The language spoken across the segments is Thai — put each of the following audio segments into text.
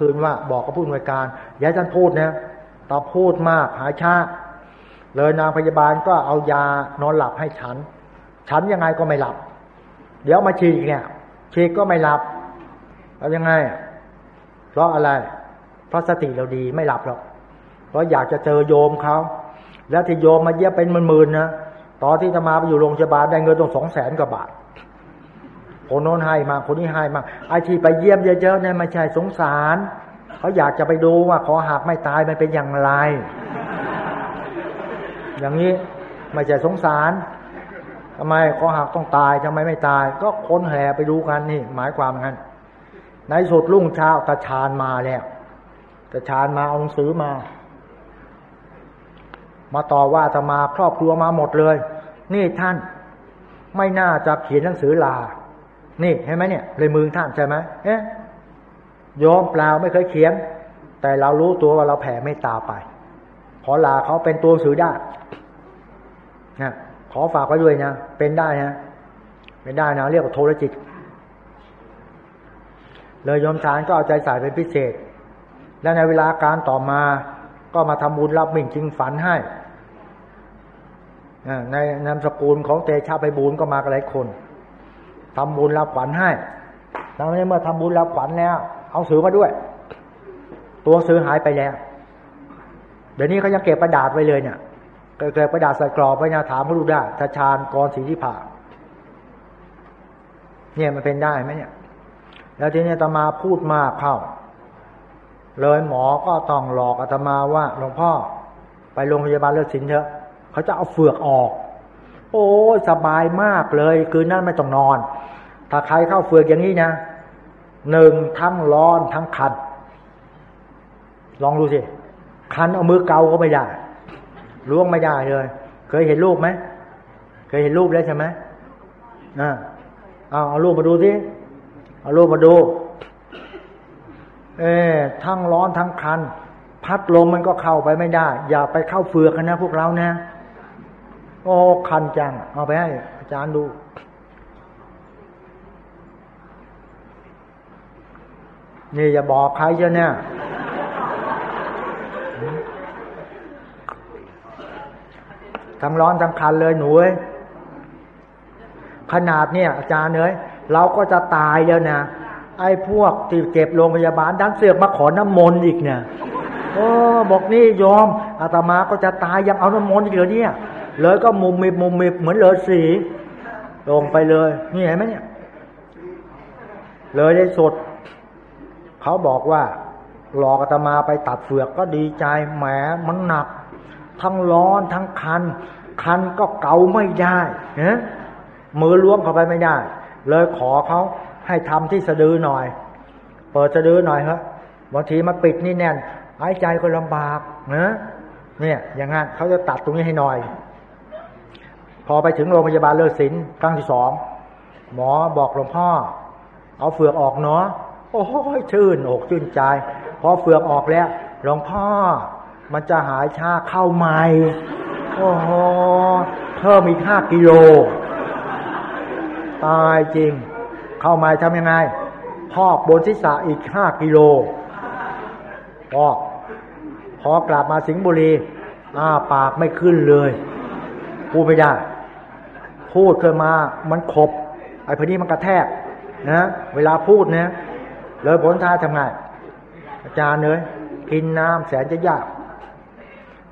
คืนว่าบอกกับผู้อำนวยการย้ายท่านพูดนะตอพูดมากหายชาเลยนางพยาบาลก็เอายานอนหลับให้ฉัน ฉันยังไงก็ไม่หลับ เดี๋ยวมาฉีกเนี่ยฉีกก็ไม่หลับเอายังไง เพราะอะไร เพราะสติเราดีไม่หลับหรอกเพราะอยากจะเจอโยมเขาแล้วที่โยมมาเยี่ยเป็นหมื่นๆนะตอนที่จะมาไปอยู่โรงพยาบาลได้เงินต้องสองแสนกว่าบาท คนโน้นให้มาคนนี้ให้มาไอที่ไปเยี่ยมเยอะๆเนี่ยไม่ใช่สงสารเขาอยากจะไปดูว่าขอหักไม่ตายมันเป็นอย่างไร อย่างนี้ไม่ใช่สงสารทำไมขอหักต้องตายทำไมไม่ตาย ก็คนแห่ไปดูกันนี่ หมายความงั้นในสุดรุ่งเช้าตาชานมาแล้วตาชานมาเอาหนังสือมา มาต่อว่าจะมาครอบครัวมาหมดเลย นี่ท่านไม่น่าจะเขียนหนังสือลา นี่เห็นไหมเนี่ยเลยมือท่านใช่ไหมเอ๊ะยอมเปล่าไม่เคยเขียน แต่เรารู้ตัวว่าเราแผ่เมตตาไป ขอลาเขาเป็นตัวสื่อได้นะขอฝากไว้ด้วยนะเป็นได้นะเป็นได้นะเรียกว่าโทรจิต เลยยมทานก็เอาใจใส่เป็นพิเศษ และในเวลาการต่อมาก็มาทำบุญรับมิ่งจริงฝันให้ในนามสกุลของเตชะไปบุญก็มากหลายคน ทำบุญรับขวัญให้ดังนั้นเมื่อทำบุญรับขวัญแล้ว เอาสือมาด้วย ตัวซื้อหายไปแล้ว เดี๋ยวนี้เขายังเก็บประดาษไว้เลยเนี่ยเกิดประดาษใส่กรอบไว้นะถามเขาดูได้ชาชาญกรศรีที่ผ่าเนี่ยมันเป็นได้ไหมเนี่ย แล้วทีนี้ตมาพูดมากเข้า เลยหมอก็ต้องหลอกอาตมาว่าหลวงพ่อไปโรงพยาบาลเลือดสินเถอะ เขาจะเอาเฟือกออก โอ้สบายมากเลยคืนนั้นไม่ต้องนอน ถ้าใครเข้าเฟือกอย่างนี้นะหนึ่งทั้งร้อนทั้งคัน ลองดูสิ คันเอามือเกาก็ไม่ได้ล้วงไม่ได้เลย เคยเห็นรูปไหมเคยเห็นรูปแล้วใช่ไหมอ่าเอาเอารูปมาดูสิเอารูปมาดู เออทั้งร้อนทั้งคัน พัดลมมันก็เข้าไปไม่ได้ อย่าไปเข้าเฟือกนะพวกเรานะ โอ้คันจัง เอาไปให้อาจารย์ดู นี่อย่าบอกใครเจ้าเนี่ย ทั้งร้อนทั้งคันเลยหนูเอ้ยขนาดเนี่ย อาจารย์เอ้ยเราก็จะตายแล้วนะไอ้พวกที่เจ็บโรงพยาบาลดันเสือกมาขอน้ำมนต์อีกเนี่ยโอ้บอกนี่ยอมอาตมาก็จะตายยังเอาน้ำมนต์อีกเหรอเนี่ย เลยก็มุมมิบมุมมิบเหมือนเลยสี ลงไปเลย นี่เห็นไหมเนี่ย เลยได้สด เขาบอกว่าหลอกอาตมาไปตัดเฟือกก็ดีใจแหมมันหนัก ทั้งร้อนทั้งคัน คันก็เกาไม่ได้เนะมือล้วงเข้าไปไม่ได้ เลยขอเขาให้ทำที่สะดือหน่อย เปิดสะดือหน่อยครับบางทีมาปิดนี่แน่นหายใจก็ลำบากเนะเนี่ย อย่างงั้นเขาจะตัดตรงนี้ให้หน่อย พอไปถึงโรงพยาบาลเลิศศิลป์ครั้งที่สองหมอบอกหลวงพ่อ เอาเฟือกออกเนาะโอ้โหชื่นอกชื่นใจ พอเฟือกออกแล้วหลวงพ่อ มันจะหายชาเข้าใหม่โอ้โหเพิ่มอีกห้ากิโลตายจริง เข้าใหม่ทำยังไงพอกบนศีรษะอีกห้ากิโลพอกพอกลับมาสิงห์บุรีอ้าปากไม่ขึ้นเลยพูดไม่ได้ พูดขึ้นมา มันขบ ไอ้พอดีมันกระแทกนะเวลาพูดเนี่ยเลยผลท้ายทำไงอาจารย์เลยกินน้ำแสนจะยาก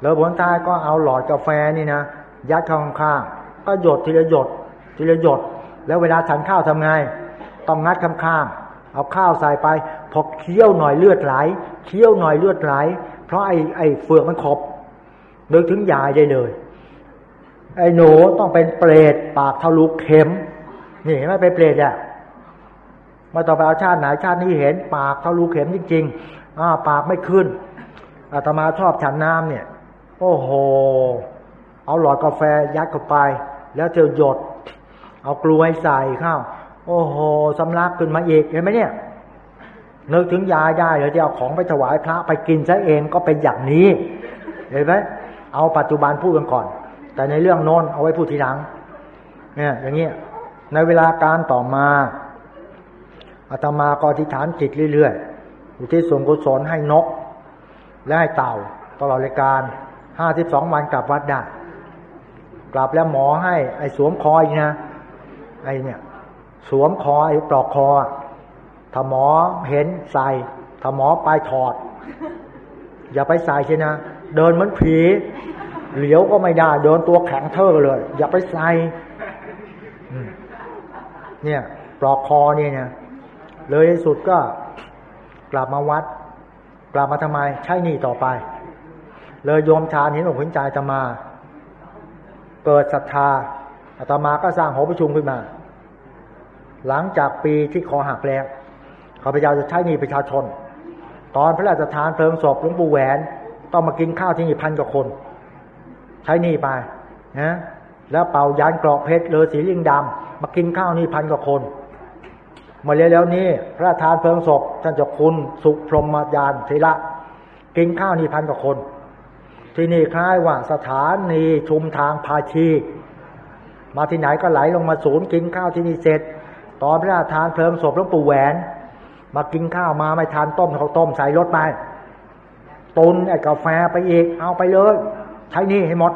เลยผลท้ายก็เอาหลอดกาแฟนี่นะยัดเข้าข้างๆก็หยดทีละหยดทีละหยด แล้วเวลาฉันข้าวทำไง ต้องงัดข้างๆเอาข้าวใส่ไป พอเคี้ยวหน่อยเลือดไหลเคี้ยวหน่อยเลือดไหล เพราะไอ้ไอ้เฟือกมันขบนึกถึงยายได้เลย ไอ้หนูต้องเป็นเปรตปากทะลุเข็ม นี่ไม่เป็นเปรตอะมาต่อไปเอาชาติไหนชาตินี้เห็น ปากทะลุเข็มจริงๆอ่าปากไม่ขึ้นอาตมาชอบฉันน้ำเนี่ย โอ้โห เอาหลอดกาแฟยัดเข้าไป แล้วเจอหยด เอากลวยใส่ข้าวโอ้โหสำลักขึ้นมาอีกเห็นไหมเนี่ยนึกถึงยาได้เดี๋ยวจะเอาของไปถวายพระไปกินซะเองก็เป็นอย่างนี้ เห็นไหมเอาปัจจุบันพูดกันก่อน แต่ในเรื่องโน้นเอาไว้พูดทีหลัง เนี่ย อย่างเงี้ยในเวลาการต่อมาอาตมาก็อธิษฐานจิตเรื่อยๆอุทิศส่วนกุศลให้นก และให้เต่าตลอดรายการห้าสิบสองวันกลับวัดได้กลับแล้วหมอให้ ไอ้สวมคอยนะไอ้เนี่ย สวมคอไอ้ปลอกคอถ้าหมอเห็นใส่ถ้าหมอไปถอด อย่าไปใส่ใช่นะ เดินเหมือนผี เหลียวก็ไม่ได้ เดินตัวแข็งเท่อเลย อย่าไปใส่เนี่ยปลอกคอเนี่ยเนี่ยเลยสุดก็กลับมาวัด กลับมาทำไม ใช่นี่ต่อไป เลยโยมชาญเห็นอกเห็นใจจะมา เกิดศรัทธาอาตมาก็สร้างหอประชุมขึ้นมา หลังจากปีที่คอหักแล้วข้าพเจ้าจะใช้นี่ประชาชน ตอนพระราชทานเพลิงศพหลวงปู่แหวน ต้องมากินข้าวที่นี่พันกว่าคน ใช้นี่ไปนะแล้วเป่ายานกรอกเพชรเลอสีลิงดำมากินข้าวนี่พันกว่าคนมาเรียแล้วนี่พระราชทานเพลิงศพท่านเจ้าคุณสุพรหมยานเทระกินข้าวนี่พันกว่าคน ที่นี่คล้ายว่าสถานีชุมทางพาชี มาที่ไหนก็ไหลลงมาศูนย์กินข้าวที่นี่เสร็จ ตอนพระราชทานเพลิงศพหลวงปู่แหวน มากินข้าวมาไม่ทานต้มเขาต้มใส่รถไปตุนไอ้กาแฟไปอีกเอาไปเลย ใช้นี่ให้หมด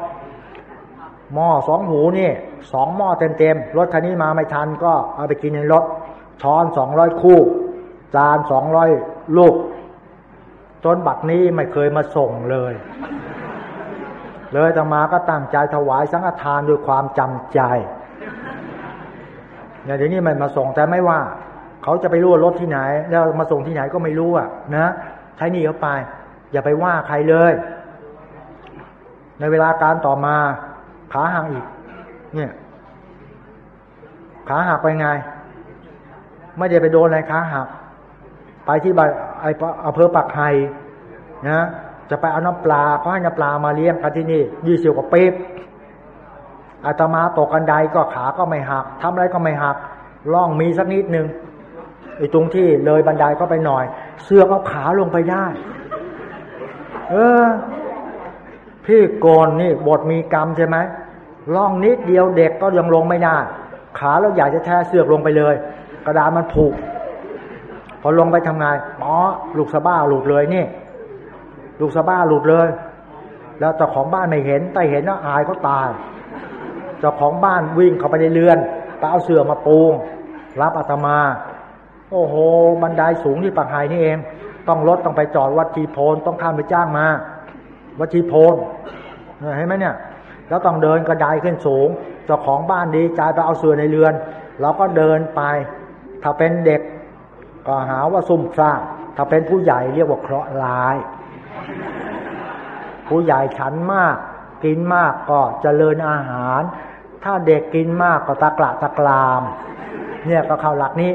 หม้อสองหูนี่สองหม้อเต็มเต็มรถคันนี้มาไม่ทันก็เอาไปกินในรถช้อนสองร้อยคู่จานสองร้อยลูกจนบัดนี้ไม่เคยมาส่งเลย เลยตมาก็ตั้งใจถวายสังฆทานด้วยความจำใจเนี่ยเดี๋ยวนี้มันมาส่งแต่ไม่ว่า เขาจะไปรู้รถที่ไหน แล้วมาส่งที่ไหนก็ไม่รู้อะ นะ ใช้นี่เขาไป อย่าไปว่าใครเลย ในเวลาการต่อมาขาหักอีก เนี่ย ขาหักไปไง ไม่ได้ไปโดนอะไรขาหัก ไปที่ใบไอ้อำเภอปักไฮนะจะไปเอาน้ำปลาเขาให้น้ำปลามาเลี้ยงกันที่นี่ยี่สิบกว่าปีอาตมาตกกันไดก็ขาก็ไม่หักทำอะไรก็ไม่หักล่องมีสักนิดหนึ่งไอ้ตรงที่เลยบันไดก็ไปหน่อย เสื้อเอาขาลงไปได้ เออ พี่โกนนี่บทมีกรรมใช่ไหมล่องนิดเดียวเด็กก็ยังลงไม่ได้ขาแล้วอยากจะแท้เสือกลงไปเลย กระดานมันผูก พอลงไปทำงานหมอลูกสะบ้าหลุดเลยนี่ ลูกสะบ้าหลุดเลย แล้วเจ้าของบ้านไม่เห็นแต่เห็นแล้วอายเขาตายเจ้าของบ้านวิ่งเข้าไปในเรือนไปเอาเสือมาปูงรับอาตมา โอ้โห บันไดสูงที่ปากหายนี่เอง ต้องรถต้องไปจอดวัดทีโพนต้องข้ามไปจ้างมา วัดทีโพนเห็นไหมเนี่ย แล้วต้องเดินกระไดขึ้นสูงเจ้าของบ้านดีใจไปเอาเสื่อในเรือน เราก็เดินไป ถ้าเป็นเด็กก็หาว่าซุ่มซ่ามถ้าเป็นผู้ใหญ่เรียกว่าเคราะห์ร้าย ผู้ใหญ่ฉันมาก กินมากก็เจริญอาหาร ถ้าเด็กกินมากก็ตะกละตะกราม เนี่ยก็เข้าหลักนี้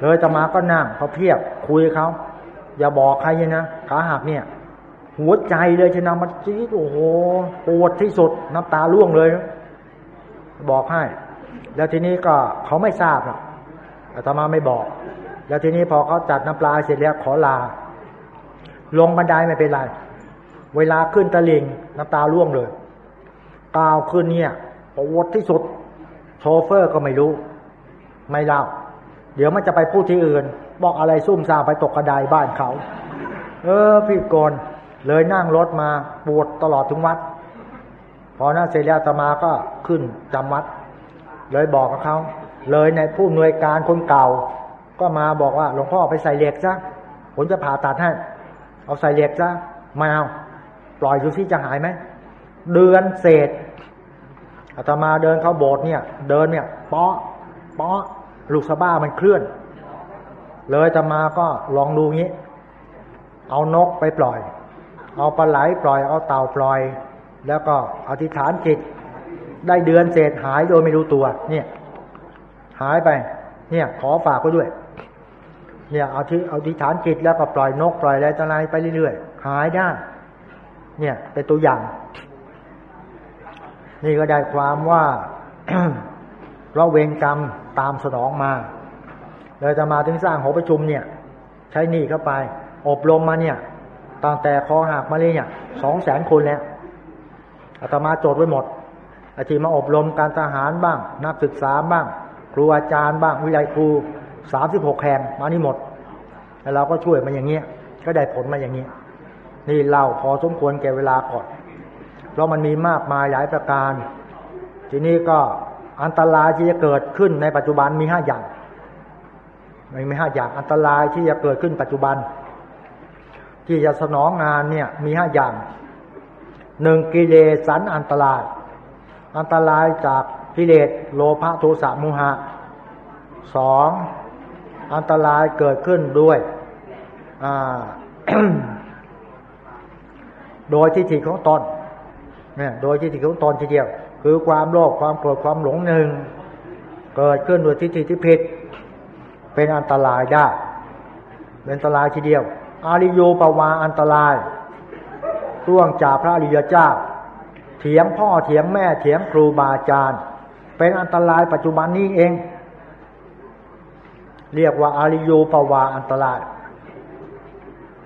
เลยจะมาก็นั่งเขาเพียบคุยเขาอย่าบอกใครนะขาหักเนี่ย หัวใจเลยชนะมันจี๊ดโอ้โหปวดที่สุดน้ำตาล่วงเลย บอกให้ แล้วทีนี้ก็เขาไม่ทราบหรอกอาตมาไม่บอก แล้วทีนี้พอเขาจัดน้ำปลาเสร็จแล้วขอลา ลงบันไดไม่เป็นไร เวลาขึ้นตะลิงน้ำตาร่วงเลยกาวขึ้นเนี่ยปวดที่สุด โชเฟอร์ก็ไม่รู้ ไม่เล่า เดี๋ยวมันจะไปพูดที่อื่น บอกอะไรซุ่มซ่าไปตกกระไดบ้านเขา เออพี่กน เลยนั่งรถมาปวดตลอดถึงวัด พอนั้นเสร็จแล้วตมาก็ขึ้นจำวัด เลยบอกกับเขาเลยในผู้หน่วยการคนเก่า ก็มาบอกว่าหลวงพ่อไปใส่เหล็กซะผมจะผ่าตัดให้เอาใส่เหล็กซะไม่เอาปล่อยดูสิจะหายไหมเดือนเศษอาตมาเดินเข้าโบสถ์เนี่ย เดินเนี่ยเปาะเปาะลูกสะบ้ามันเคลื่อน เลยอาตมาก็ลองดูงี้ เอานกไปปล่อย เอาปลาไหลปล่อยเอาเต่าปล่อย แล้วก็อธิษฐานจิต ได้เดือนเศษหายโดยไม่รู้ตัว เนี่ย หายไป เนี่ย ขอฝากก็ด้วย เนี่ยเอาที่เอาที่ฐานจิตแล้วก็ปล่อยนกปล่อยอะไรต่ออะไรไปเรื่อยๆหายได้ เนี่ย เป็นตัวอย่าง นี่ก็ได้ความว่าเราเวรกรรมตามสนองมาเลยจะมาถึงสร้างหอประชุมเนี่ย ใช้นี่เข้าไป อบรมมาเนี่ย ตั้งแต่คอหักมาเลยเนี่ยสองแสนคนแล้วอาตมาโจทย์ไว้หมดอาทีมาอบรมการทหารบ้าง นักศึกษาบ้าง ครูอาจารย์บ้าง วิไลครูสามสิบหกแห่งมานี่หมด แล้วเราก็ช่วยมันอย่างเงี้ย ก็ได้ผลมาอย่างเงี้ย นี่เล่าพอสมควรแก่เวลาก่อนเพราะมันมีมากมายหลายประการ ทีนี้ก็อันตรายที่จะเกิดขึ้นในปัจจุบันมีห้าอย่างมีห้าอย่างอันตรายที่จะเกิดขึ้นปัจจุบัน ที่จะสนองงานเนี่ยมีห้าอย่างหนึ่งกิเลสันอันตราย อันตรายจากกิเลสโลภะโทสะโมหะสองอันตรายเกิดขึ้นด้วยโดยที่ถิของตนเนี่ยโดยที่ถิของตนทีเดียว คือความโลภความโกรธความหลงหนึ่งเกิดขึ้นโดยที่ถิที่ผิด เป็นอันตรายได้ เป็นอันตรายทีเดียว อาริโยปวาอันตรายร่วงจากพระอริยเจ้า เถียงพ่อเถียงแม่เถียงครูบาอาจารย์ เป็นอันตรายปัจจุบันนี้เอง เรียกว่าอาริโยปวาอันตราย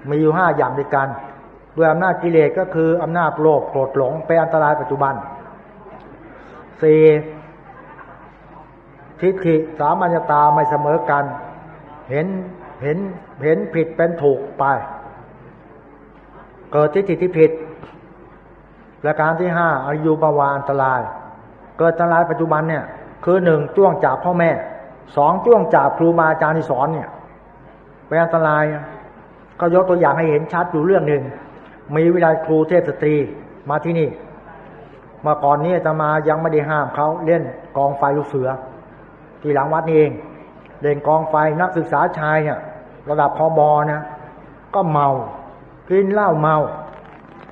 มีอยู่ห้าอย่างด้วยกันด้วยอำนาจกิเลสก็คืออำนาจโลภโกรธหลงเป็นอันตรายปัจจุบันสี่ทิฏฐิสามัญตาไม่เสมอกัน เห็น เห็นเห็นผิดเป็นถูกไป เกิดทิฏฐิที่ผิดและการที่ห้าอายุปวาอันตราย เกิดอันตรายปัจจุบันเนี่ย คือหนึ่งจ้วงจับพ่อแม่สองจ้วงจับครูบาอาจารย์ที่สอนเนี่ยเป็นอันตราย ก็ยกตัวอย่างให้เห็นชัดอยู่เรื่องหนึ่ง มีวิทยาครูเทพสตรีมาที่นี่มาก่อนนี้จะมายังไม่ได้ห้ามเขาเล่นกองไฟลูกเสือ ที่หลังวัดนี่เอง เล่นกองไฟนักศึกษาชายเนี่ย ระดับพอบอนะ ก็เมา กินเหล้าเมา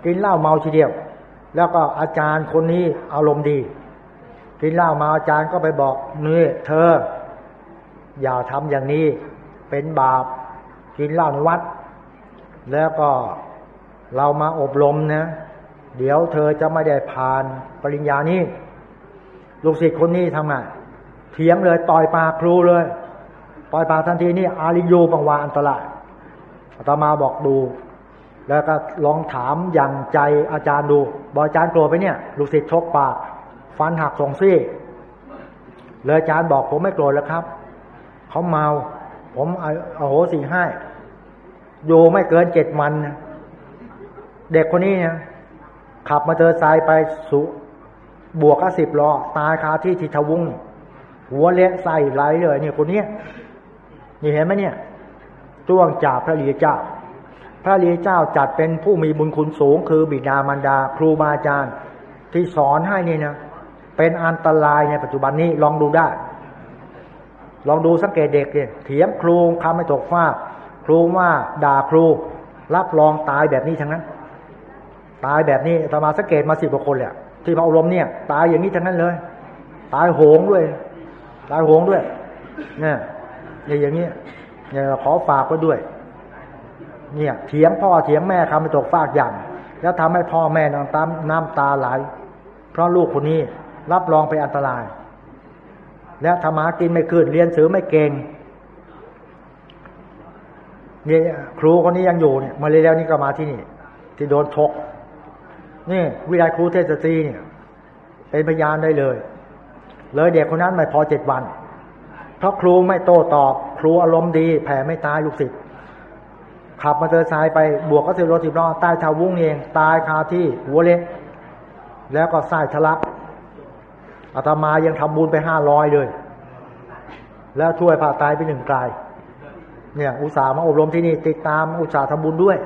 กินเหล้าเมาทีเดียว แล้วก็อาจารย์คนนี้อารมณ์ดี กินเหล้ามาอาจารย์ก็ไปบอกนี่เธอ อย่าทำอย่างนี้ เป็นบาป กินเหล้าในวัด แล้วก็เรามาอบรมนะ เดี๋ยวเธอจะไม่ได้ผ่านปริญญานี้ ลูกศิษย์คนนี้ทำไงเถียงเลยต่อยปากครูเลย ต่อยปากทันทีนี่อาริโยบังวาอันตรายอาตมาบอกดู แล้วก็ลองถามอย่างใจอาจารย์ดู บออาจารย์โกรธไปเนี่ย ลูกศิษย์ชกปากฟันหักสองซี่ เลยอาจารย์บอกผมไม่โกรธแล้วครับ เขาเมา ผมเอาโหสี่ให้อยู่ไม่เกินเจ็ดวันเด็กคนนี้เนี่ยขับมาเจอทรายไปสุบวกก็สิบล้อตายคาที่ทิทวุงหัวเละใส่ไหลเลยเนี่ยคนนี้ นี่เห็นไหมเนี่ยจ้วงจ่าพระลีเจ้า พระรีเจ้าจัดเป็นผู้มีบุญคุณสูง คือบิดามารดา ครูบาอาจารย์ ที่สอนให้นี่นะเป็นอันตรายในปัจจุบันนี้ลองดูได้ ลองดูสังเกตเด็กเนี่ยเถียงครูคำไม่ตกฟาครูว่าด่าครู รับรองตายแบบนี้ทั้งนั้น ตายแบบนี้ธรรมาสังเกตมาสิบกว่าคนแหละที่มาอบรมเนี่ย ตายอย่างนี้ทั้งนั้นเลย ตายโหงด้วย ตายโหงด้วยเนี่ย อย่างนี้เนี่ยขอฝากไว้ด้วย เนี่ยเถียงพ่อเถียงแม่คำไปตกฟากอย่าง แล้วทำให้พ่อแม่น้ำตาน้ำตาไหลเพราะลูกคนนี้รับรองไปอันตราย แล้วธรรมากินไม่ขึ้นเรียนสือไม่เก่งเนี่ยครูคนนี้ยังอยู่เนี่ยมาเลยแล้วนี่ก็มาที่นี่ ที่โดนชกนี่วิทยาครูเทศตรีเนี่ยเป็นพยานได้เลย เลยเด็กคนนั้นไม่พอเจ็ดวัน เพราะครูไม่โต้ตอบ ครูอารมณ์ดี แผ่ไม่ตายลูกศิษย์ขับมาเตอร์ไซค์ไปบวกก็เสิบรถสิบล้อใต้ชาววุ้งเอง ตายคาที่หัวเล็กแล้วก็ไส้ทะลักอาตมายังทำบุญไปห้าร้อยเลย แล้วช่วยผ่าตายไปหนึ่งกลาย เนี่ย อุตส่าห์มาอบรมที่นี่ ติดตามอุตส่าห์ทำบุญด้วย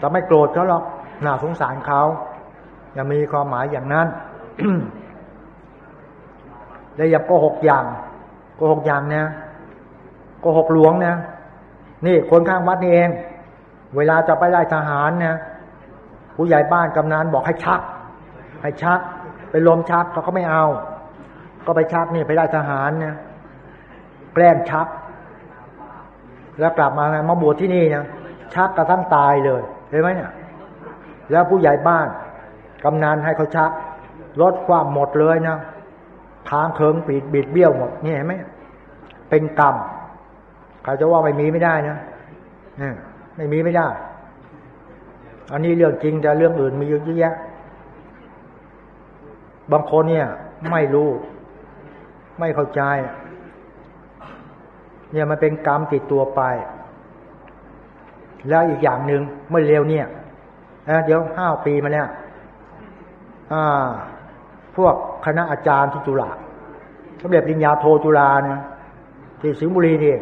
จะไม่โกรธเขาหรอกน่าสงสารเขาอย่ามีความหมายอย่างนั้นแล้วอย่าโกหกอย่าง โกหกอย่างนะโกหกหลวงนะนี่คนข้างวัดนี่เอง เวลาจะไปไล่ทหารเนี่ยผู้ใหญ่บ้านกำนันบอกให้ชัก ให้ชัก ไปลมชักเขาก็ไม่เอา ก็ไปชักนี่ไปไล่ทหารเนี่ยแกล้งชัก แล้วกลับมาไงมาบวชที่นี่เนี่ยชักกระทั่งตายเลยเห็นไหมเนี่ยแล้วผู้ใหญ่บ้านกำนันให้เขาชักลดความหมดเลยนะ ทางเคิงปิดบิดเบี้ยวหมดนี่เห็นไหมเป็นกรรมใครจะว่าไม่มีไม่ได้นะไม่มีไม่ได้ อันนี้เรื่องจริงแต่เรื่องอื่นมีเยอะแยะ บางคนเนี่ย ไม่รู้ ไม่เข้าใจ เนี่ยมันเป็นกรรมติดตัวไป แล้วอีกอย่างหนึ่งเมื่อเร็วเนี่ยเดี๋ยวห้าปีมาเนี่ย พวกคณะอาจารย์ที่จุฬาสมเด็จปริญญาโทจุฬาเนี่ยที่สิงห์บุรีนี่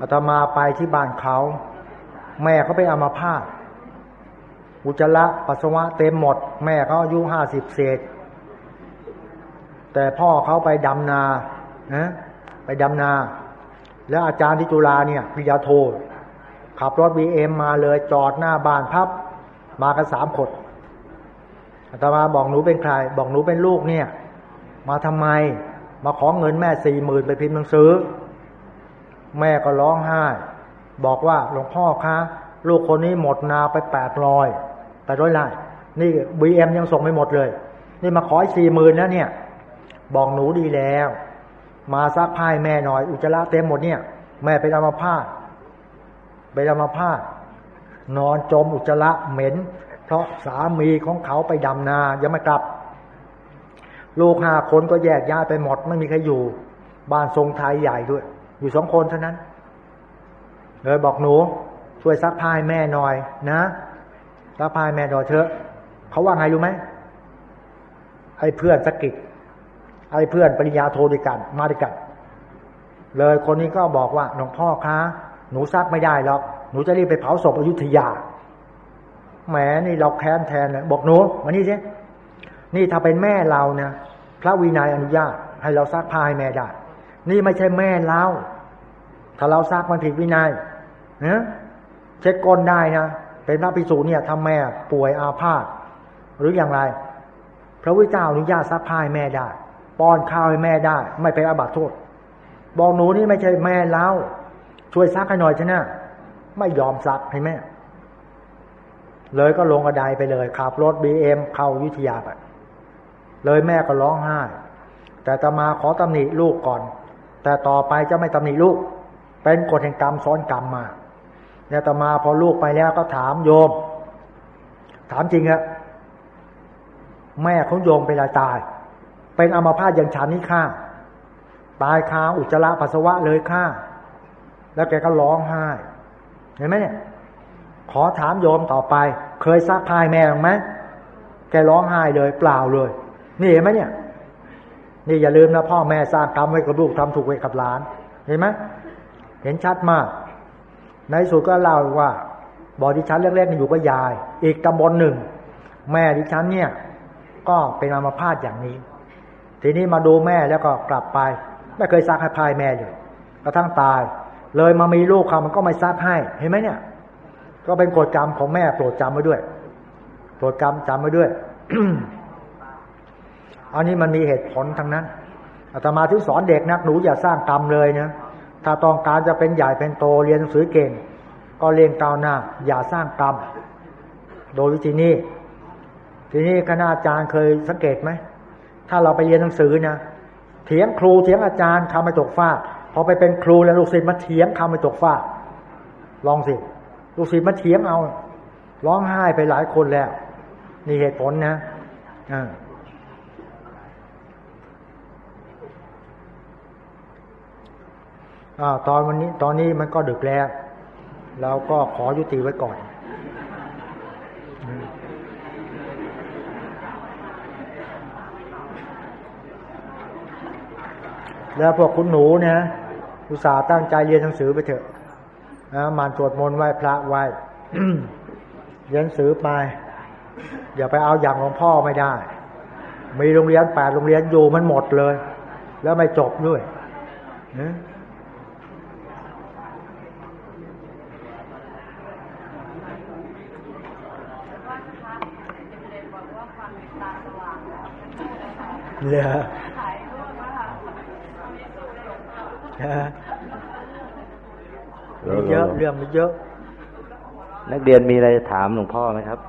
อาตมาไปที่บ้านเขา แม่เขาไปอามาพาตอุจจาระปัสสาวะเต็มหมด แม่เขาอายุห้าสิบเศษ แต่พ่อเขาไปดำนานะไปดำนา แล้วอาจารย์ที่จุฬาเนี่ยปริญญาโท ขับรถบีเอ็มมาเลยจอดหน้าบ้านพับ มากันสามคน อาตมาบอกหนูเป็นใคร บอกหนูเป็นลูกเนี่ย มาทำไม มาขอเงินแม่สี่หมื่นไปพิมพ์หนังสือ แม่ก็ร้องไห้ บอกว่าหลวงพ่อคะลูกคนนี้หมดนาไปแปดร้อยแปดร้อยไร่นี่บีเอ็มยังส่งไม่หมดเลย นี่มาขอสี่หมื่นแล้วเนี่ย บอกหนูดีแล้ว มาซักผ้าแม่หน่อย อุจจาระเต็มหมดเนี่ย แม่ไปเอามาผ้าไปเอามาผ้านอนจมอุจจาระเหม็น เพราะสามีของเขาไปดำนายังไม่กลับ ลูกห้าคนก็แยกย้ายไปหมด ไม่มีใครอยู่ บ้านทรงไทยใหญ่ด้วย อยู่สองคนเท่านั้นเลยบอกหนู ช่วยซักผ้าแม่หน่อย นะซักผ้าแม่หน่อยเถอะเขาว่าไงรู้ไหมไอ้เพื่อนสกิดไอ้เพื่อนปริญญาโทด้วยกันมาด้วยกันเลยคนนี้ก็บอกว่าหลวงพ่อคะหนูซักไม่ได้หรอกหนูจะรีบไปเผาศพอยุธยา แหมนี่เราแค้นแทนเลยบอกหนูมานี่สินี่ถ้าเป็นแม่เราเนี่ยพระวินัยอนุญาตให้เราซักผ้าให้แม่ได้ นี่ไม่ใช่แม่เรา ถ้าเราซักมันผิดวินัยเนะเช็ดก้นได้นะเป็นพระภิกษุเนี่ยทำแม่ป่วยอาพาธหรืออย่างไร พระวิเจ้าอนุญาตซักผ้าให้แม่ได้ป้อนข้าวให้แม่ได้ ไม่เป็นอาบัติโทษ บอกหนูนี่ไม่ใช่แม่เราช่วยซักให้หน่อยชนะไม่ยอมซักให้แม่ เลยก็ลงกระไดไปเลยขับรถบีเอ็มเข้ายุทยาไปเลยแม่ก็ร้องไห้ แต่ตมาขอตำหนิลูกก่อน แต่ต่อไปจะไม่ตำหนิลูก เป็นกฎแห่งกรรมซ้อนกรรมมาเนี่ยตมาพอลูกไปแล้วก็ถามโยม ถามจริงอะแม่ของโยมเป็นอะไรตาย เป็นอัมาพาตอย่างฉันนี่ค่าตายคาอุจจาระปัสสาวะเลยค่าแล้วแกก็ร้องไห้ เห็นไหมเนี่ย ขอถามโยมต่อไป เคยซักผ้าแม่หรือไหมแกร้องไห้เลยเปล่าเลย นี่เห็นไหมเนี่ย นี่อย่าลืมนะพ่อแม่สร้างกรรมไว้กับลูกทำถูกไว้กับหลาน เห็นไหมเห็นชัดมาก ในสุดก็เล่าว่าบอดิฉันเล็กๆอยู่กับยาย อีกตำบลหนึ่ง แม่ดิฉันเนี่ย ก็เป็นอัมพาตอย่างนี้ ทีนี้มาดูแม่แล้วก็กลับไป ไม่เคยซักให้พายแม่เลยกระทั่งตาย เลยมามีลูกเขามันก็ไม่ซักให้ เห็นไหมเนี่ย ก็เป็นกฎกรรมของแม่โปรดจำไว้ด้วย โปรดกรรมจำไว้ด้วยอันนี้มันมีเหตุผลทั้งนั้นอาตมาที่สอนเด็กนักหนูอย่าสร้างกรรมเลยนะถ้าต้องการจะเป็นใหญ่เป็นโตเรียนหนังสือเก่ง ก็เรียนก้าวหน้า อย่าสร้างกรรมโดยวิธีนี้ทีนี้คณะอาจารย์เคยสังเกตไหมถ้าเราไปเรียนหนังสือนะเถียงครูเถียงอาจารย์คำไม่ตกฟาพอไปเป็นครูแล้วลูกศิษย์มาเถียงคำไม่ตกฟาลองสิ ลูกศิษย์มาเถียงเอา ร้องไห้ไปหลายคนแล้ว นี่เหตุผลนะอ่าอตอนวันนี้ ตอนนี้มันก็ดึกแล้ว เราก็ขอยุติไว้ก่อน แล้วพวกคุณหนูนะอุตส่าห์ตั้งใจเรียนหนังสือไปเถอะ มันสวดมนต์ไหว้พระไหว้เรียนสือไป อย่าไปเอาอย่างหลวงพ่อไม่ได้ มีโรงเรียนแปดโรงเรียนอยู่มันหมดเลย แล้วไม่จบด้วยนะเลยมี เยอะเรื่องมีเยอะ นักเรียนมีอะไรถามหลวงพ่อไหมครับ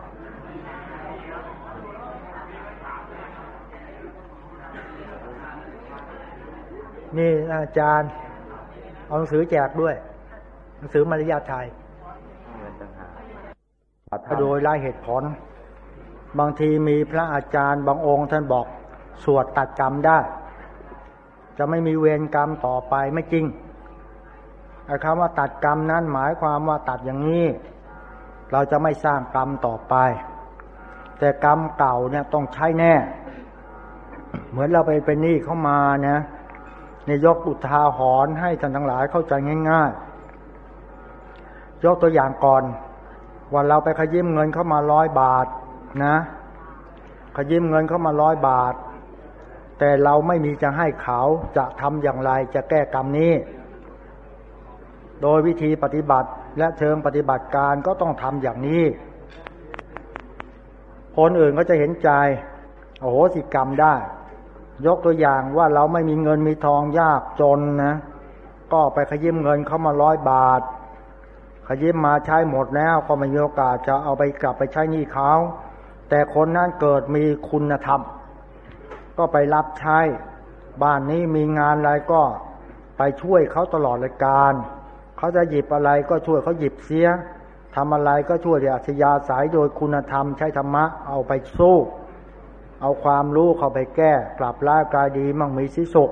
นี่อาจารย์ เอาหนังสือแจกด้วย หนังสือมารยาทไทยโดยรายเหตุผล บางทีมีพระอาจารย์บางองค์ท่านบอก สวดตัดกรรมได้ จะไม่มีเวรกรรมต่อไปไม่จริง ไอ้คำว่าตัดกรรมนั้นหมายความว่าตัดอย่างนี้ เราจะไม่สร้างกรรมต่อไป แต่กรรมเก่าเนี่ยต้องใช้แน่ เหมือนเราไปเป็นหนี้เข้ามานะในยกอุทาหรณ์ให้ท่านทั้งหลายเข้าใจง่ายๆ ยกตัวอย่างก่อนวันเราไปขยิ้มเงินเข้ามาร้อยบาทนะ ขยิ้มเงินเข้ามาร้อยบาท แต่เราไม่มีจะให้เขาจะทำอย่างไรจะแก้กรรมนี้ โดยวิธีปฏิบัติและเชิงปฏิบัติการก็ต้องทำอย่างนี้ คนอื่นก็จะเห็นใจ โอ้โหสิกรรมได้ ยกตัวอย่างว่าเราไม่มีเงินมีทองยากจนนะ ก็ไปขยิมเงินเข้ามาร้อยบาท ขยิมมาใช้หมดแล้วก็ไม่มีโอกาสจะเอาไปกลับไปใช้หนี้เขา แต่คนนั้นเกิดมีคุณธรรม ก็ไปรับใช้ บ้านนี้มีงานอะไรก็ไปช่วยเขาตลอดรายการ เขาจะหยิบอะไรก็ช่วยเขาหยิบเสียทำอะไรก็ช่วยเดียชยาสายโดยคุณธรรมใช้ธรรมะเอาไปสู้ เอาความรู้เข้าไปแก้กลับร่างกายดีมั่งมีสิสุข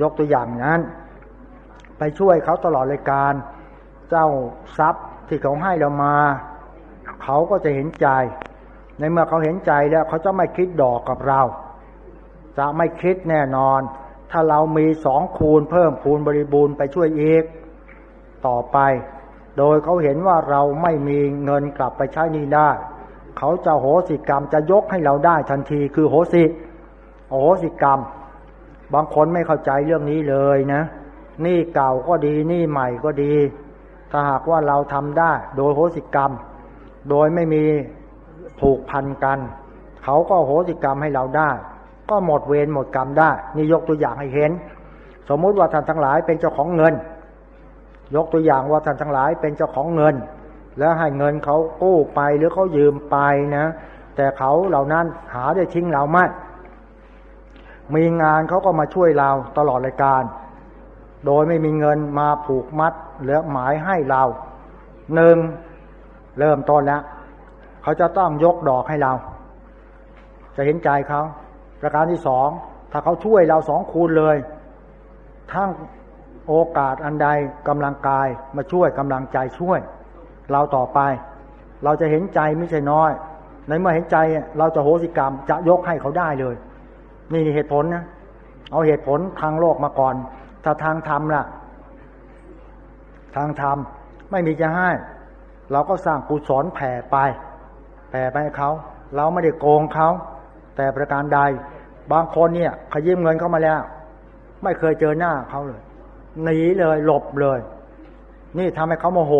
ยกตัวอย่างนั้น ไปช่วยเขาตลอดรายการ เจ้าทรัพย์ที่เขาให้เรามา เขาก็จะเห็นใจ ในเมื่อเขาเห็นใจแล้วเขาจะไม่คิดดอกกับเรา จะไม่คิดแน่นอน ถ้าเรามีสองคูณเพิ่มคูณบริบูรณ์ไปช่วยอีก ต่อไป โดยเขาเห็นว่าเราไม่มีเงินกลับไปใช้นี่ได้ เขาจะโหสิกรรมจะยกให้เราได้ทันทีคือโหสิโหสิกรรม บางคนไม่เข้าใจเรื่องนี้เลยนะนี่เก่าก็ดีนี่ใหม่ก็ดี ถ้าหากว่าเราทำได้ โดยโหสิกรรม โดยไม่มีผูกพันกัน เขาก็โหสิกรรมให้เราได้ ก็หมดเวรหมดกรรมได้ นี่ยกตัวอย่างให้เห็น สมมุติว่าท่านทั้งหลายเป็นเจ้าของเงิน ยกตัวอย่างว่าท่านทั้งหลายเป็นเจ้าของเงิน แล้วให้เงินเขากู้ไปหรือเขายืมไปนะ แต่เขาเหล่านั้นหาได้ทิ้งเราไม่มีงานเขาก็มาช่วยเราตลอดรายการ โดยไม่มีเงินมาผูกมัดหรือหมายให้เราหนึ่งเริ่มต้นแล้ว เขาจะต้องยกดอกให้เรา จะเห็นใจเขา ประการที่สอง ถ้าเขาช่วยเราสองคูณเลย ทั้ง โอกาสอันใดกำลังกายมาช่วยกำลังใจช่วย เราต่อไป เราจะเห็นใจไม่ใช่น้อย ในเมื่อเห็นใจเราจะโหสิกรรมจะยกให้เขาได้เลย นี่เหตุผลนะเอาเหตุผลทางโลกมาก่อน ถ้าทางธรรมล่ะ ทางธรรมไม่มีจะให้ เราก็สร้างกุศลแผ่ไป แผ่ไปให้เขา เราไม่ได้โกงเขา แต่ประการใด บางคนเนี่ยขยิมเงินเข้ามาแล้ว ไม่เคยเจอหน้าเขาเลย หนีเลยหลบเลย นี่ทำให้เขาโมโห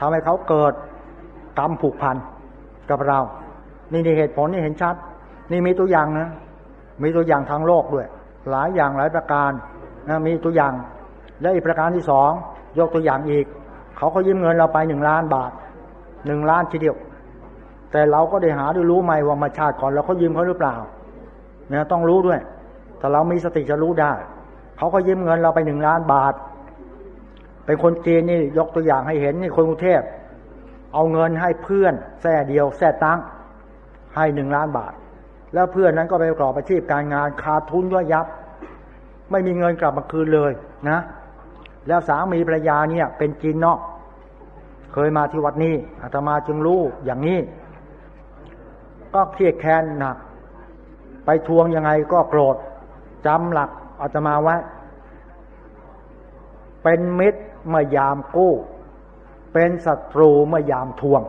ทำให้เขาเกิดกรรมผูกพันกับเรา นี่ในเหตุผลนี่เห็นชัด นี่มีตัวอย่างนะ มีตัวอย่างทางโลกด้วย หลายอย่างหลายประการนะมีตัวอย่าง และอีกประการที่สองยกตัวอย่างอีก เขาเขายืมเงินเราไปหนึ่งล้านบาทหนึ่งล้านทีเดียว แต่เราก็ได้หาได้รู้ไหมว่ามาชาติก่อนเราเขายืมเขาหรือเปล่าเนี่ยต้องรู้ด้วย ถ้าเรามีสติจะรู้ได้ เขาก็ยืมเงินเราไปหนึ่งล้านบาท เป็นคนจีนนี่ยกตัวอย่างให้เห็นนี่คนกรุงเทพเอาเงินให้เพื่อนแท่เดียวแท่ตั้งให้หนึ่งล้านบาท แล้วเพื่อนนั้นก็ไปประกอบอาชีพการงานขาดทุนด้วยยับ ไม่มีเงินกลับมาคืนเลยนะ แล้วสามีภรรยาเนี่ยเป็นจีนนอก เคยมาที่วัดนี้อาตมาจึงรู้อย่างนี้ ก็เครียดแค้นหนัก ไปทวงยังไงก็โกรธจำหลัก อาตมาไว้เป็นมิตรเมื่อยามกู้ เป็นศัตรูเมื่อยามทวง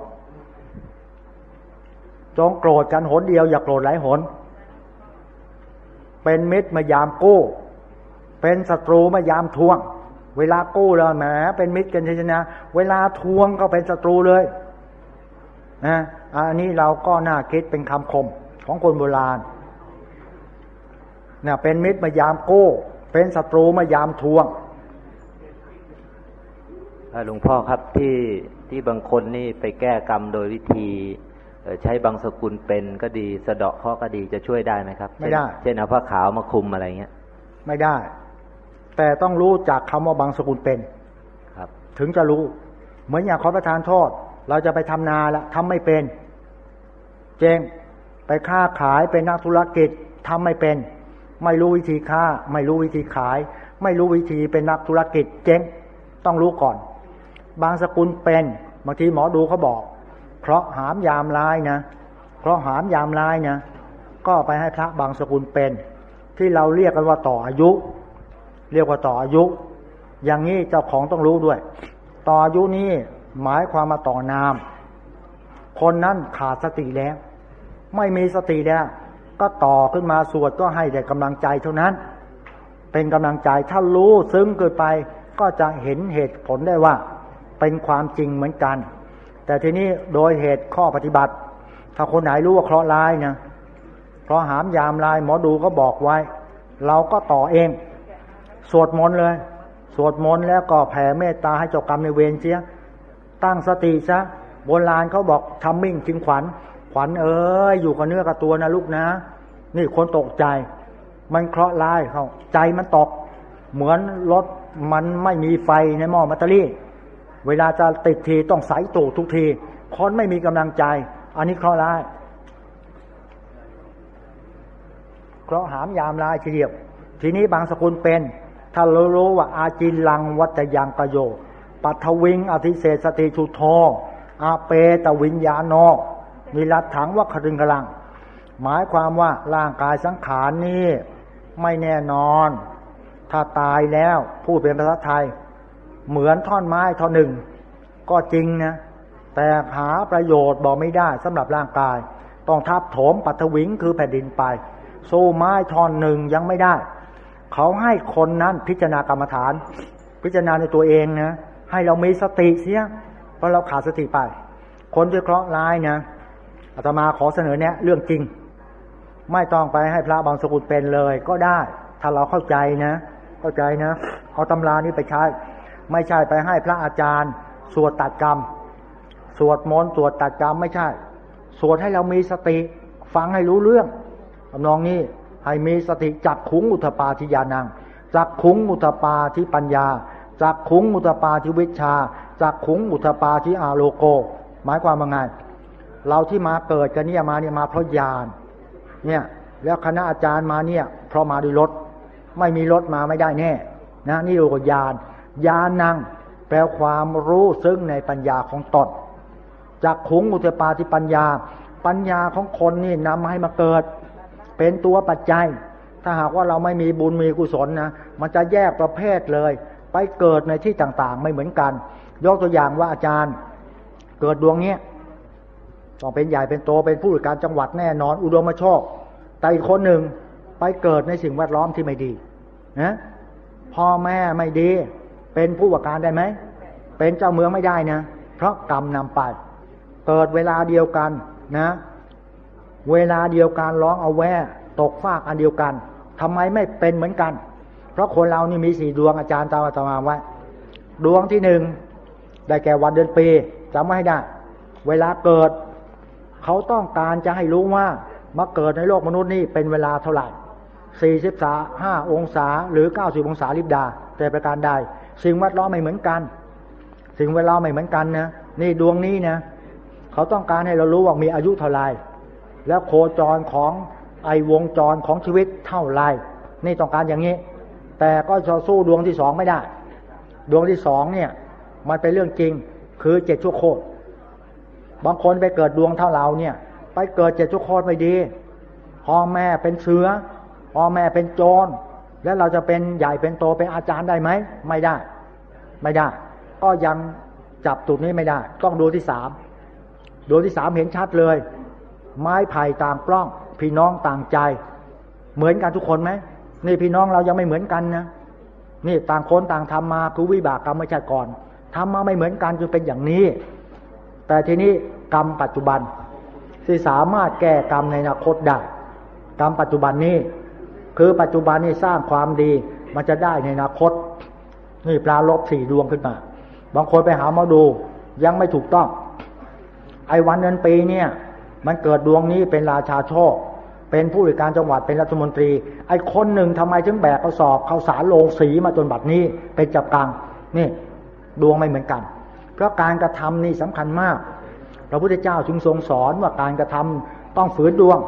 จงโกรธกันหนเดียว อย่าโกรธหลายหน เป็นมิตรเมื่อยามกู้ เป็นศัตรูเมื่อยามทวง เวลากู้แล้วแหมเป็นมิตรกันใช่ไหมเวลาทวงก็เป็นศัตรูเลยนะอันนี้เราก็น่าคิดเป็นคำคมของคนโบราณ เนี่ยเป็นมิตรมายามโก้ เป็นศัตรูมายามทวงหลวงพ่อครับที่ที่บางคนนี่ไปแก้กรรมโดยวิธีใช้บางสกุลเป็นก็ดีสะเดาะข้อก็ดีจะช่วยได้ไหมครับ ไม่ได้ เช่นเอาผ้าขาวมาคุมอะไรเงี้ย ไม่ได้ แต่ต้องรู้จากคำว่าบางสกุลเป็น ครับ ถึงจะรู้ เหมือนอย่างขอประทานโทษ เราจะไปทำนาละทำไม่เป็น เจงไปค้าขายเป็นนักธุรกิจทำไม่เป็น ไม่รู้วิธีค้า ไม่รู้วิธีขาย ไม่รู้วิธีเป็นนักธุรกิจเจ๊งต้องรู้ก่อน บางสกุลเป็นบางทีหมอดูเขาบอก เพราะหามยามลายนะ เพราะหามยามลายนะก็ไปให้พระบางสกุลเป็น ที่เราเรียกกันว่าต่ออายุ เรียกว่าต่ออายุ อย่างนี้เจ้าของต้องรู้ด้วย ต่ออายุนี้หมายความมาต่อนาม คนนั้นขาดสติแล้ว ไม่มีสติแล้ว ก็ต่อขึ้นมาสวดก็ให้แต่กำลังใจเท่านั้น เป็นกำลังใจถ้ารู้ซึ้งเกินไป ก็จะเห็นเหตุผลได้ว่า เป็นความจริงเหมือนกัน แต่ทีนี้โดยเหตุข้อปฏิบัติ ถ้าคนไหนรู้ว่าเคราะห์ร้ายนะเพราะหามยามลายหมอดูก็บอกไว้ เราก็ต่อเอง สวดมนต์เลย สวดมนต์แล้วก็แผ่เมตตาให้เจ้ากรรมในเวรเสีย ตั้งสติซะโบราณเขาบอกทำมิ่งจึงขวัญ ขวัญเอ้ยอยู่กับเนื้อกับตัวนะลูกนะ นี่คนตกใจ มันเคราะห์ร้ายเขาใจมันตก เหมือนรถมันไม่มีไฟในหม้อมัตเตอรี่ เวลาจะติดทีต้องใส่ตูทุกทีคนไม่มีกำลังใจ อันนี้เคราะห์ร้ายเคราะห์หามยามลายทีเดียวทีนี้บางสกุลเป็น ถ้าเรารู้ว่าอาจินลังวัตยังกโยปัทวิงอธิเศษสติชุโทอาเปตวิญญาโน มีรัดถังว่าครึงกลัง หมายความว่าร่างกายสังขารนี้ไม่แน่นอน ถ้าตายแล้วพูดเป็นภาษาไทย เหมือนท่อนไม้ท่อนหนึ่ง ก็จริงนะ แต่หาประโยชน์บอกไม่ได้สำหรับร่างกาย ต้องทับถมปัทวิงคือแผ่นดินไปสู้ไม้ท่อนหนึ่งยังไม่ได้ เขาให้คนนั้นพิจารณากรรมฐาน พิจารณาในตัวเองนะให้เรามีสติเสียเพราะเราขาดสติไป คนที่เคราะห์ร้ายนะ อาตมาขอเสนอเนี้ยเรื่องจริง ไม่ต้องไปให้พระบางสกุลเป็นเลยก็ได้ ถ้าเราเข้าใจนะ เข้าใจนะ เอาตำรานี้ไปใช้ ไม่ใช่ไปให้พระอาจารย์ สวดตัดกรรม สวดมนต์สวดตัดกรรมไม่ใช่ สวดให้เรามีสติ ฟังให้รู้เรื่องทำนองนี้ให้มีสติจักขุงอุทปาทิยานังจักขุงอุทปาทิปัญญาจักขุงอุทปาทิวิชาจักขุงอุทปาทิอาโลโก หมายความว่าไง เราที่มาเกิดกันเนี่ยมาเนี่ยมาเพราะญาณเนี่ยแล้วคณะอาจารย์มาเนี่ยเพราะมาด้วยรถ ไม่มีรถมาไม่ได้แน่นะนี่ดูกับญาณญาณนังแปลความรู้ซึ่งในปัญญาของตนจากขุงอุตปาทิปัญญา ปัญญาของคนนี่นำมาให้มาเกิด เป็นตัวปัจจัย ถ้าหากว่าเราไม่มีบุญมีกุศลนะมันจะแยกประเภทเลย ไปเกิดในที่ต่างๆ ไม่เหมือนกัน ยกตัวอย่างว่าอาจารย์ เกิดดวงเนี้ย ต้องเป็นใหญ่เป็นโตเป็นผู้การจังหวัดแน่นอน อุดมโชคแต่อีกคนหนึ่งไปเกิดในสิ่งแวดล้อมที่ไม่ดีนะพ่อแม่ไม่ดี เป็นผู้ว่าการได้ไหม เป็นเจ้าเมืองไม่ได้นะ เพราะกรรมนำไป เกิดเวลาเดียวกันนะ เวลาเดียวกันร้องเอาแว่ตกฟากอันเดียวกันทำไมไม่เป็นเหมือนกัน เพราะคนเรานี่มีสี่ดวงอาจารย์ตามอาตมาไว้ ดวงที่หนึ่งได้แก่วันเดือนปีจำไม่ได้ เวลาเกิด เขาต้องการจะให้รู้ว่ามาเกิดในโลกมนุษย์นี่เป็นเวลาเท่าไหร่สี่สิบสาห้าองศาหรือเก้าสิบองศาลิบดา แต่ประการใดสิ่งแวดล้อมไม่เหมือนกัน สิ่งแวดล้อมไม่เหมือนกันนะนี่ดวงนี้นะเขาต้องการให้เรารู้ว่ามีอายุเท่าไหร่แล้วโคจรของไอวงจรของชีวิตเท่าไรนี่ต้องการอย่างนี้ แต่ก็จะสู้ดวงที่สองไม่ได้ ดวงที่สองเนี่ย มันเป็นเรื่องจริงคือเจ็ดชั่วโคตร บางคนไปเกิดดวงเท่าเราเนี่ย ไปเกิดเจ็ดชั่วโคตรไม่ดีพ่อแม่เป็นเสือพ่อแม่เป็นโจร แล้วเราจะเป็นใหญ่เป็นโตเป็นอาจารย์ได้ไหม ไม่ได้ ไม่ได้ ก็ยังจับจุดนี้ไม่ได้ ต้องดูที่สามดูที่สามเห็นชัดเลย ไม้ไผ่ต่างปล้อง พี่น้องต่างใจ เหมือนกันทุกคนไหมนี่พี่น้องเรายังไม่เหมือนกันนะนี่ต่างคนต่างทำมาคือวิบากกรรมไม่ใช่ก่อนทำมาไม่เหมือนกันจนเป็นอย่างนี้ แต่ทีนี้กรรมปัจจุบันที่สามารถแก้กรรมในอนาคตได้กรรมปัจจุบันนี้ คือปัจจุบันนี้สร้างความดีมันจะได้ในอนาคตนี่ปลาลบสี่ดวงขึ้นมา บางคนไปหามาดูยังไม่ถูกต้อง ไอ้วันเดือนปีเนี่ย มันเกิดดวงนี้เป็นราชาโชคเป็นผู้ว่าการจังหวัดเป็นรัฐมนตรี ไอ้คนหนึ่งทำไมถึงแบกกระสอบข้าวสารโลงสีมาจนบัดนี้เป็นจับกลางนี่ดวงไม่เหมือนกัน เพราะการกระทำนี่สำคัญมาก พระพุทธเจ้าจึงทรงสอนว่าการกระทำต้องฝืนดวง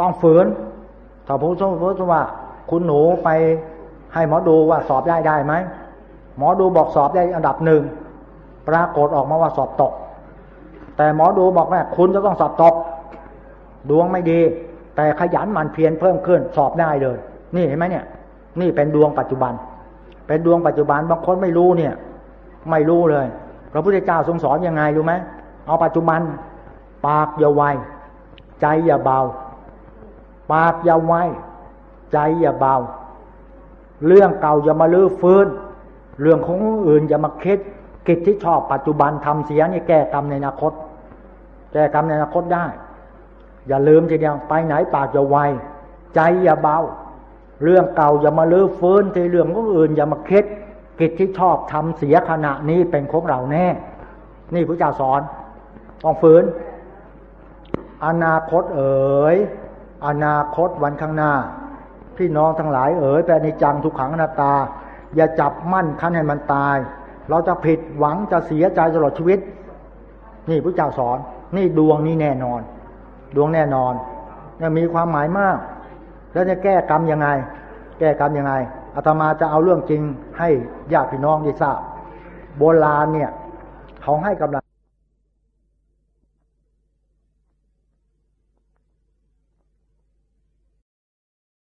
ต้องฝืนถ้าพระพุทธว่า คุณหนูไปให้หมอดูว่าสอบได้ได้ไหมหมอดูบอกสอบได้อันดับหนึ่งปรากฏออกมาว่าสอบตก แต่หมอดูบอกว่าคุณจะต้องสอบตก ดวงไม่ดี แต่ขยันหมั่นเพียรเพิ่มขึ้นสอบได้เลย นี่เห็นไหมเนี่ย นี่เป็นดวงปัจจุบัน เป็นดวงปัจจุบันบางคนไม่รู้เนี่ย ไม่รู้เลย พระพุทธเจ้าทรงสอนยังไงรู้ไหมเอาปัจจุบัน ปากอย่าไวใจอย่าเบา ปากอย่าไวใจอย่าเบา เรื่องเก่าอย่ามาลื้อฟื้น เรื่องของอื่นอย่ามาคิดกิจที่ชอบปัจจุบันทำเสียนี่แก้กรรมในอนาคต แก้กรรมในอนาคตได้ อย่าลืมทีเดียวไปไหนปากอย่าไวใจอย่าเบา เรื่องเก่าอย่ามาลื้อฟื้นที่เรื่องของอื่นอย่ามาคิด กิจที่ชอบทำเสียขณะนี้เป็นของเราแน่ นี่พระเจ้าสอนต้องฝืน อนาคตเอ๋ยอนาคตวันข้างหน้า พี่น้องทั้งหลายเอ๋ยแปลในจังทุกขังอนาตา อย่าจับมั่นคันให้มันตาย เราจะผิดหวังจะเสียใจตลอดชีวิต นี่พระเจ้าสอน นี่ดวงนี่แน่นอน ดวงแน่นอนเนี่ยมีความหมายมาก แล้วจะแก้กรรมยังไง แก้กรรมยังไง อาตมาจะเอาเรื่องจริงให้ญาติพี่น้องได้ทราบ โบราณเนี่ย เขาให้กำลัง